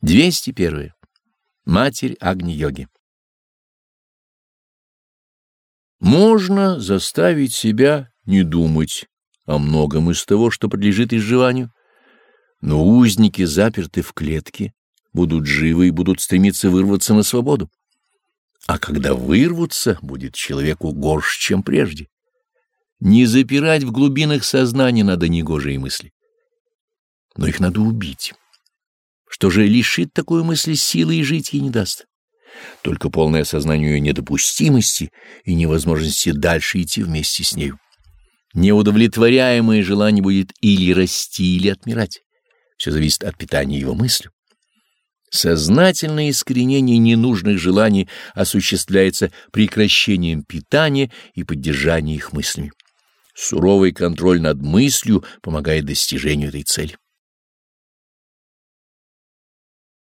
201. Матерь Агни-йоги Можно заставить себя не думать о многом из того, что подлежит изживанию, но узники, заперты в клетке, будут живы и будут стремиться вырваться на свободу. А когда вырвутся, будет человеку горше, чем прежде. Не запирать в глубинах сознания надо негожие мысли, но их надо убить. Что же лишит такой мысли силы и жить ей не даст? Только полное осознание ее недопустимости и невозможности дальше идти вместе с нею. Неудовлетворяемое желание будет или расти, или отмирать. Все зависит от питания его мыслью. Сознательное искоренение ненужных желаний осуществляется прекращением питания и поддержанием их мыслями. Суровый контроль над мыслью помогает достижению этой цели.